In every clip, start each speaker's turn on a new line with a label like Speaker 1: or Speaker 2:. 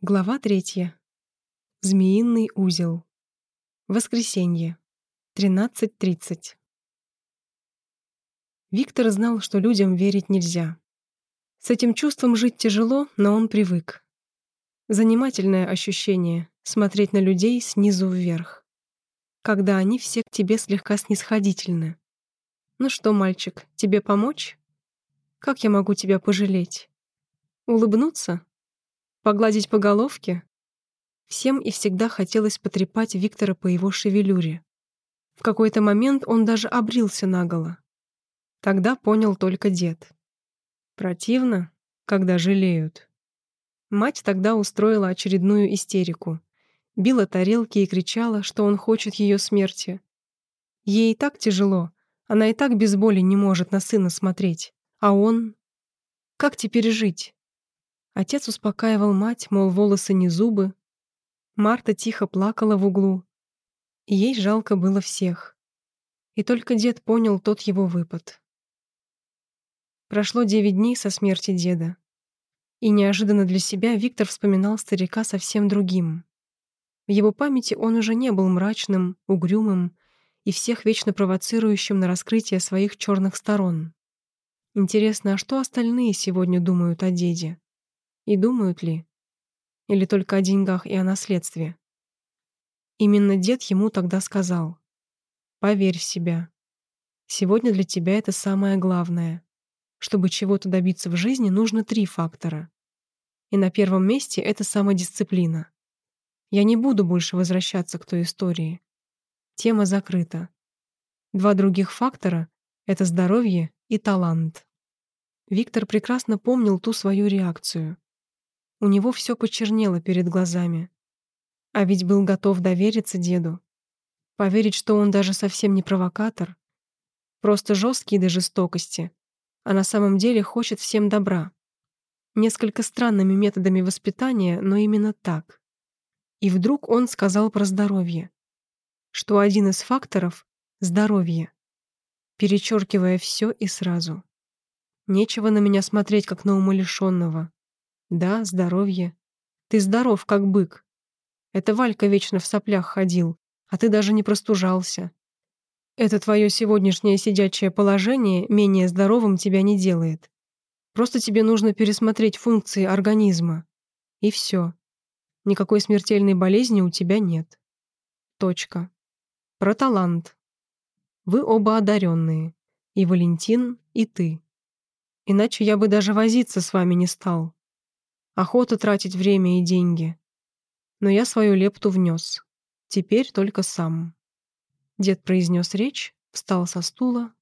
Speaker 1: Глава третья. Змеиный узел. Воскресенье. 13.30. Виктор знал, что людям верить нельзя. С этим чувством жить тяжело, но он привык. Занимательное ощущение — смотреть на людей снизу вверх. Когда они все к тебе слегка снисходительны. «Ну что, мальчик, тебе помочь? Как я могу тебя пожалеть? Улыбнуться?» Погладить по головке? Всем и всегда хотелось потрепать Виктора по его шевелюре. В какой-то момент он даже обрился наголо. Тогда понял только дед. Противно, когда жалеют. Мать тогда устроила очередную истерику. Била тарелки и кричала, что он хочет ее смерти. Ей и так тяжело, она и так без боли не может на сына смотреть. А он... Как теперь жить? Отец успокаивал мать, мол, волосы не зубы. Марта тихо плакала в углу. Ей жалко было всех. И только дед понял тот его выпад. Прошло девять дней со смерти деда. И неожиданно для себя Виктор вспоминал старика совсем другим. В его памяти он уже не был мрачным, угрюмым и всех вечно провоцирующим на раскрытие своих черных сторон. Интересно, а что остальные сегодня думают о деде? И думают ли? Или только о деньгах и о наследстве? Именно дед ему тогда сказал. «Поверь в себя. Сегодня для тебя это самое главное. Чтобы чего-то добиться в жизни, нужно три фактора. И на первом месте это самодисциплина. Я не буду больше возвращаться к той истории. Тема закрыта. Два других фактора — это здоровье и талант. Виктор прекрасно помнил ту свою реакцию. У него все почернело перед глазами. А ведь был готов довериться деду. Поверить, что он даже совсем не провокатор. Просто жесткий до жестокости. А на самом деле хочет всем добра. Несколько странными методами воспитания, но именно так. И вдруг он сказал про здоровье. Что один из факторов — здоровье. Перечеркивая все и сразу. Нечего на меня смотреть, как на умалишенного. Да, здоровье. Ты здоров, как бык. Это Валька вечно в соплях ходил, а ты даже не простужался. Это твое сегодняшнее сидячее положение менее здоровым тебя не делает. Просто тебе нужно пересмотреть функции организма. И все. Никакой смертельной болезни у тебя нет. Точка. Про талант. Вы оба одаренные. И Валентин, и ты. Иначе я бы даже возиться с вами не стал. Охота тратить время и деньги. Но я свою лепту внес. Теперь только сам. Дед произнес речь, встал со стула,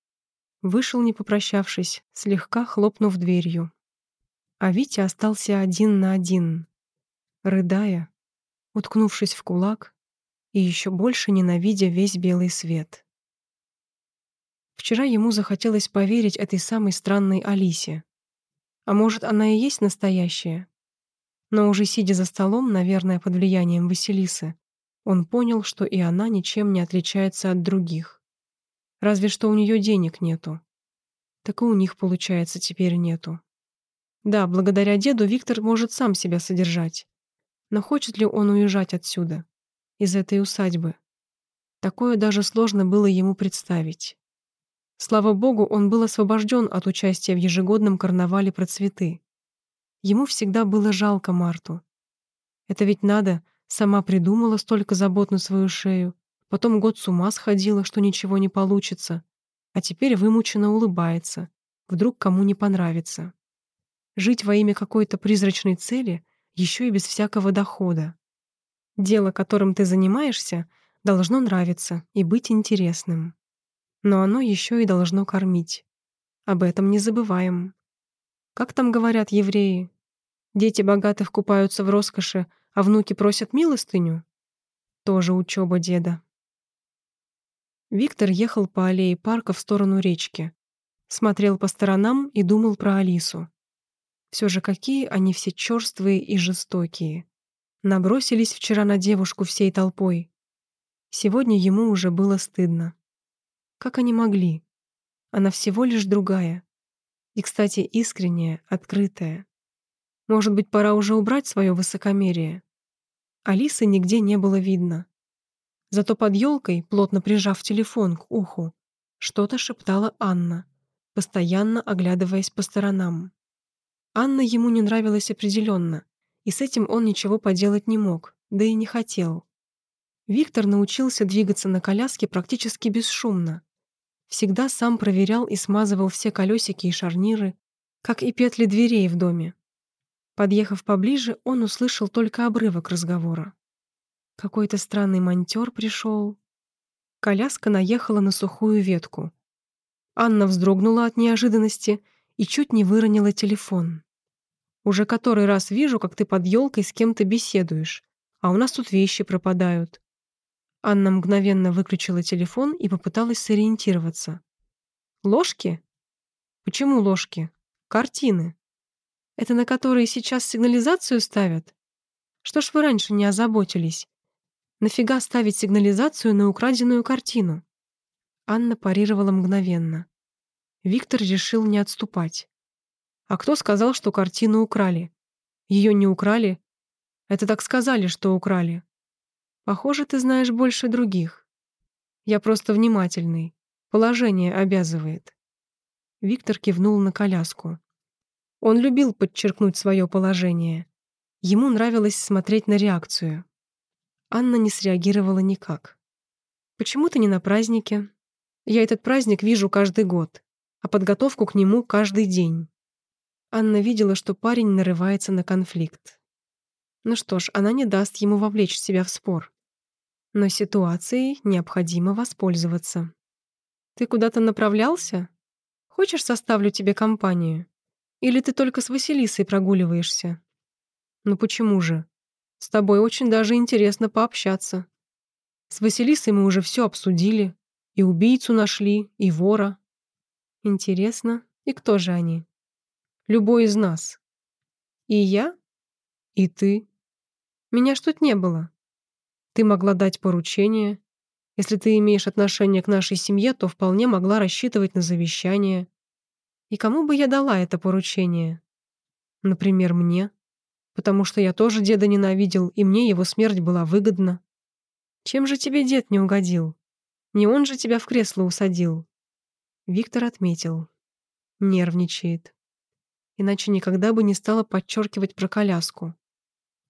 Speaker 1: вышел, не попрощавшись, слегка хлопнув дверью. А Витя остался один на один, рыдая, уткнувшись в кулак и еще больше ненавидя весь белый свет. Вчера ему захотелось поверить этой самой странной Алисе. А может, она и есть настоящая? Но уже сидя за столом, наверное, под влиянием Василисы, он понял, что и она ничем не отличается от других. Разве что у нее денег нету. Так и у них, получается, теперь нету. Да, благодаря деду Виктор может сам себя содержать. Но хочет ли он уезжать отсюда? Из этой усадьбы? Такое даже сложно было ему представить. Слава богу, он был освобожден от участия в ежегодном карнавале про цветы. Ему всегда было жалко Марту. Это ведь надо, сама придумала столько забот на свою шею, потом год с ума сходила, что ничего не получится, а теперь вымученно улыбается, вдруг кому не понравится. Жить во имя какой-то призрачной цели, еще и без всякого дохода. Дело, которым ты занимаешься, должно нравиться и быть интересным. Но оно еще и должно кормить. Об этом не забываем. Как там говорят евреи, Дети богатых купаются в роскоши, а внуки просят милостыню? Тоже учеба деда. Виктор ехал по аллее парка в сторону речки. Смотрел по сторонам и думал про Алису. Все же какие они все черствые и жестокие. Набросились вчера на девушку всей толпой. Сегодня ему уже было стыдно. Как они могли? Она всего лишь другая. И, кстати, искренняя, открытая. Может быть, пора уже убрать свое высокомерие? Алисы нигде не было видно. Зато под елкой, плотно прижав телефон к уху, что-то шептала Анна, постоянно оглядываясь по сторонам. Анна ему не нравилась определенно, и с этим он ничего поделать не мог, да и не хотел. Виктор научился двигаться на коляске практически бесшумно. Всегда сам проверял и смазывал все колесики и шарниры, как и петли дверей в доме. Подъехав поближе, он услышал только обрывок разговора. Какой-то странный монтер пришел. Коляска наехала на сухую ветку. Анна вздрогнула от неожиданности и чуть не выронила телефон. «Уже который раз вижу, как ты под елкой с кем-то беседуешь, а у нас тут вещи пропадают». Анна мгновенно выключила телефон и попыталась сориентироваться. «Ложки? Почему ложки? Картины. Это на которые сейчас сигнализацию ставят? Что ж вы раньше не озаботились? Нафига ставить сигнализацию на украденную картину? Анна парировала мгновенно. Виктор решил не отступать. А кто сказал, что картину украли? Ее не украли? Это так сказали, что украли. Похоже, ты знаешь больше других. Я просто внимательный. Положение обязывает. Виктор кивнул на коляску. Он любил подчеркнуть свое положение. Ему нравилось смотреть на реакцию. Анна не среагировала никак. «Почему ты не на празднике? Я этот праздник вижу каждый год, а подготовку к нему каждый день». Анна видела, что парень нарывается на конфликт. Ну что ж, она не даст ему вовлечь себя в спор. Но ситуацией необходимо воспользоваться. «Ты куда-то направлялся? Хочешь, составлю тебе компанию?» Или ты только с Василисой прогуливаешься? Ну почему же? С тобой очень даже интересно пообщаться. С Василисой мы уже все обсудили. И убийцу нашли, и вора. Интересно, и кто же они? Любой из нас. И я? И ты? Меня ж тут не было. Ты могла дать поручение. Если ты имеешь отношение к нашей семье, то вполне могла рассчитывать на завещание. И кому бы я дала это поручение? Например, мне. Потому что я тоже деда ненавидел, и мне его смерть была выгодна. Чем же тебе дед не угодил? Не он же тебя в кресло усадил. Виктор отметил. Нервничает. Иначе никогда бы не стала подчеркивать про коляску.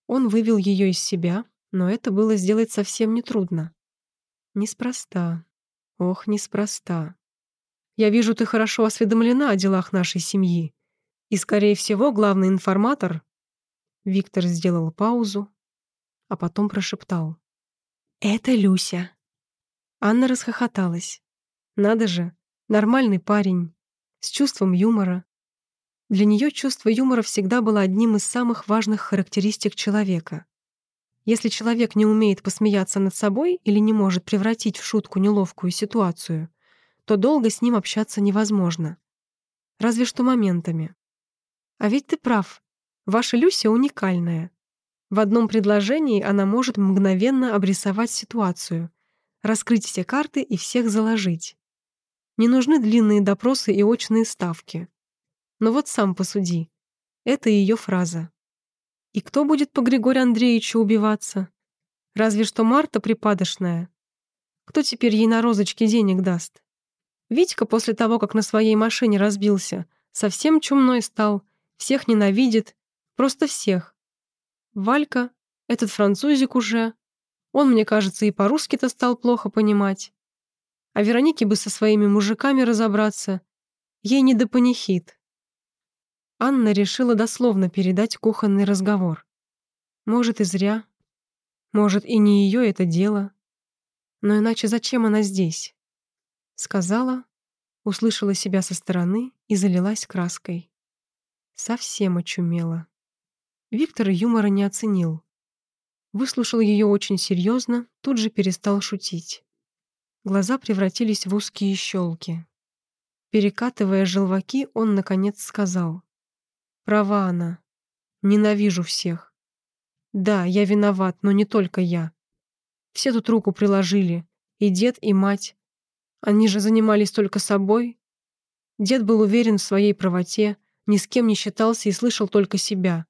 Speaker 1: Он вывел ее из себя, но это было сделать совсем нетрудно. Неспроста. Ох, неспроста. Я вижу, ты хорошо осведомлена о делах нашей семьи. И, скорее всего, главный информатор...» Виктор сделал паузу, а потом прошептал. «Это Люся». Анна расхохоталась. «Надо же, нормальный парень, с чувством юмора». Для нее чувство юмора всегда было одним из самых важных характеристик человека. Если человек не умеет посмеяться над собой или не может превратить в шутку неловкую ситуацию, то долго с ним общаться невозможно. Разве что моментами. А ведь ты прав. Ваша Люся уникальная. В одном предложении она может мгновенно обрисовать ситуацию, раскрыть все карты и всех заложить. Не нужны длинные допросы и очные ставки. Но вот сам посуди. Это ее фраза. И кто будет по Григорию Андреевичу убиваться? Разве что Марта припадочная. Кто теперь ей на розочке денег даст? Витька после того, как на своей машине разбился, совсем чумной стал, всех ненавидит, просто всех. Валька, этот французик уже, он, мне кажется, и по-русски-то стал плохо понимать. А Веронике бы со своими мужиками разобраться. Ей не до панихид. Анна решила дословно передать кухонный разговор. Может, и зря. Может, и не ее это дело. Но иначе зачем она здесь? Сказала, услышала себя со стороны и залилась краской. Совсем очумела. Виктор юмора не оценил. Выслушал ее очень серьезно, тут же перестал шутить. Глаза превратились в узкие щелки. Перекатывая желваки, он, наконец, сказал. «Права она. Ненавижу всех. Да, я виноват, но не только я. Все тут руку приложили. И дед, и мать. Они же занимались только собой. Дед был уверен в своей правоте, ни с кем не считался и слышал только себя.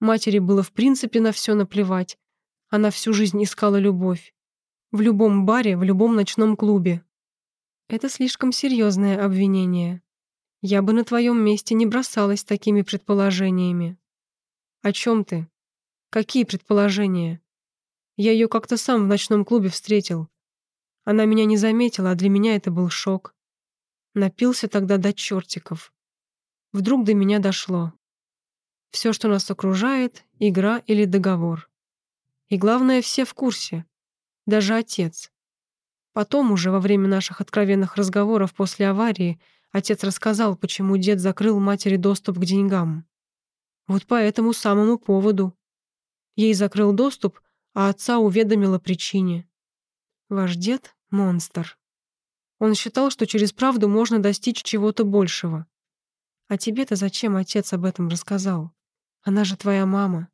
Speaker 1: Матери было в принципе на все наплевать. Она всю жизнь искала любовь. В любом баре, в любом ночном клубе. Это слишком серьезное обвинение. Я бы на твоем месте не бросалась такими предположениями. О чем ты? Какие предположения? Я ее как-то сам в ночном клубе встретил. Она меня не заметила, а для меня это был шок. Напился тогда до чертиков. Вдруг до меня дошло. Все, что нас окружает, игра или договор. И главное, все в курсе. Даже отец. Потом уже во время наших откровенных разговоров после аварии отец рассказал, почему дед закрыл матери доступ к деньгам. Вот по этому самому поводу. Ей закрыл доступ, а отца уведомил о причине. Ваш дед — монстр. Он считал, что через правду можно достичь чего-то большего. А тебе-то зачем отец об этом рассказал? Она же твоя мама.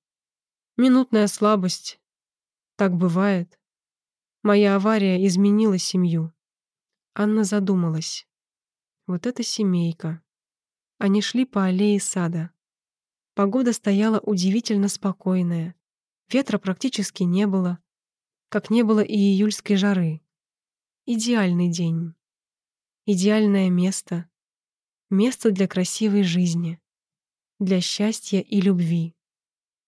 Speaker 1: Минутная слабость. Так бывает. Моя авария изменила семью. Анна задумалась. Вот это семейка. Они шли по аллее сада. Погода стояла удивительно спокойная. Ветра практически не было, как не было и июльской жары. Идеальный день. Идеальное место. Место для красивой жизни для счастья и любви.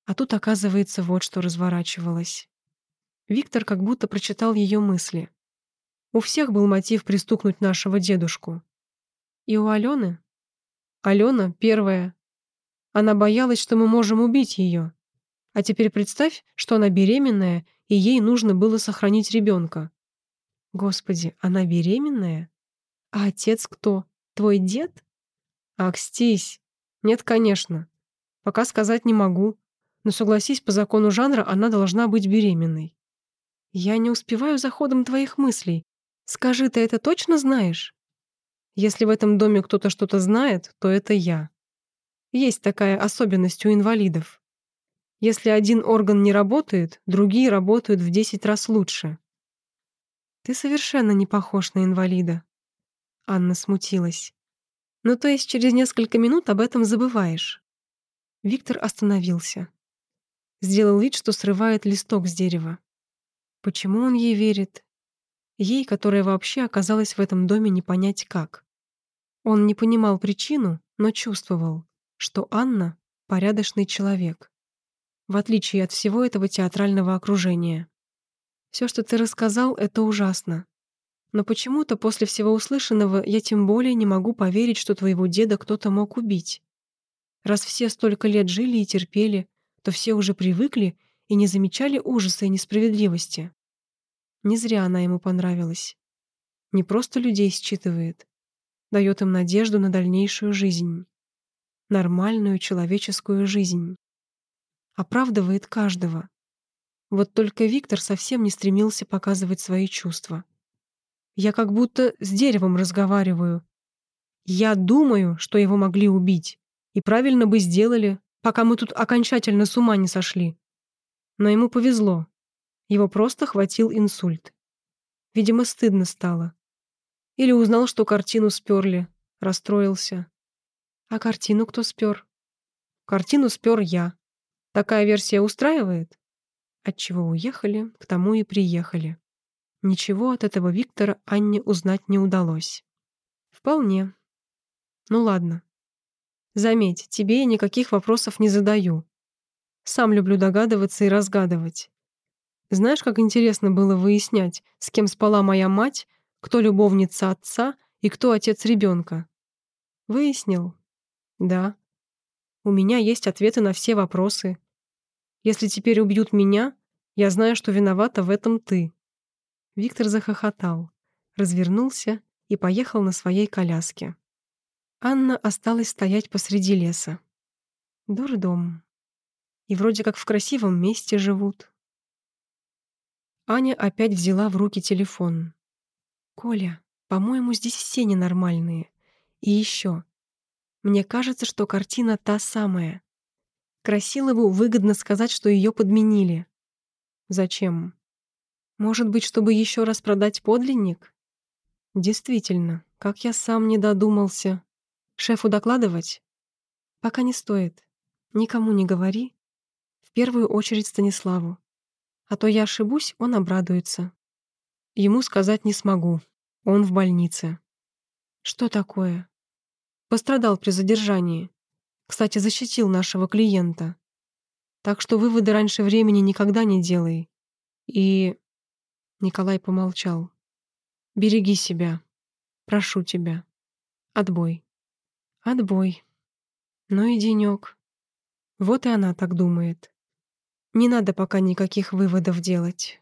Speaker 1: А тут, оказывается, вот что разворачивалось. Виктор как будто прочитал ее мысли. У всех был мотив пристукнуть нашего дедушку. И у Алены? Алена первая. Она боялась, что мы можем убить ее. А теперь представь, что она беременная, и ей нужно было сохранить ребенка. Господи, она беременная? А отец кто? Твой дед? Акстись, нет, конечно. Пока сказать не могу. Но согласись, по закону жанра она должна быть беременной. Я не успеваю за ходом твоих мыслей. Скажи, ты это точно знаешь? Если в этом доме кто-то что-то знает, то это я. Есть такая особенность у инвалидов. Если один орган не работает, другие работают в 10 раз лучше. Ты совершенно не похож на инвалида. Анна смутилась. Ну, то есть через несколько минут об этом забываешь. Виктор остановился. Сделал вид, что срывает листок с дерева. Почему он ей верит? Ей, которая вообще оказалась в этом доме не понять как. Он не понимал причину, но чувствовал, что Анна — порядочный человек. В отличие от всего этого театрального окружения. Все, что ты рассказал, это ужасно. Но почему-то после всего услышанного я тем более не могу поверить, что твоего деда кто-то мог убить. Раз все столько лет жили и терпели, то все уже привыкли и не замечали ужаса и несправедливости. Не зря она ему понравилась. Не просто людей считывает, дает им надежду на дальнейшую жизнь. Нормальную человеческую жизнь. Оправдывает каждого. Вот только Виктор совсем не стремился показывать свои чувства. Я как будто с деревом разговариваю. Я думаю, что его могли убить. И правильно бы сделали, пока мы тут окончательно с ума не сошли. Но ему повезло. Его просто хватил инсульт. Видимо, стыдно стало. Или узнал, что картину сперли. Расстроился. А картину кто спер? Картину спер я. Такая версия устраивает? Отчего уехали, к тому и приехали. Ничего от этого Виктора Анне узнать не удалось. Вполне. Ну ладно. Заметь, тебе я никаких вопросов не задаю. Сам люблю догадываться и разгадывать. Знаешь, как интересно было выяснять, с кем спала моя мать, кто любовница отца и кто отец ребенка? Выяснил? Да. У меня есть ответы на все вопросы. Если теперь убьют меня, я знаю, что виновата в этом ты. Виктор захохотал, развернулся и поехал на своей коляске. Анна осталась стоять посреди леса. Дурдом. И вроде как в красивом месте живут. Аня опять взяла в руки телефон. «Коля, по-моему, здесь все ненормальные. И еще. Мне кажется, что картина та самая. Красилову выгодно сказать, что ее подменили. Зачем? Может быть, чтобы еще раз продать подлинник? Действительно, как я сам не додумался. Шефу докладывать? Пока не стоит. Никому не говори. первую очередь Станиславу. А то я ошибусь, он обрадуется. Ему сказать не смогу. Он в больнице. Что такое? Пострадал при задержании. Кстати, защитил нашего клиента. Так что выводы раньше времени никогда не делай. И... Николай помолчал. Береги себя. Прошу тебя. Отбой. Отбой. Ну и денек. Вот и она так думает. Не надо пока никаких выводов делать.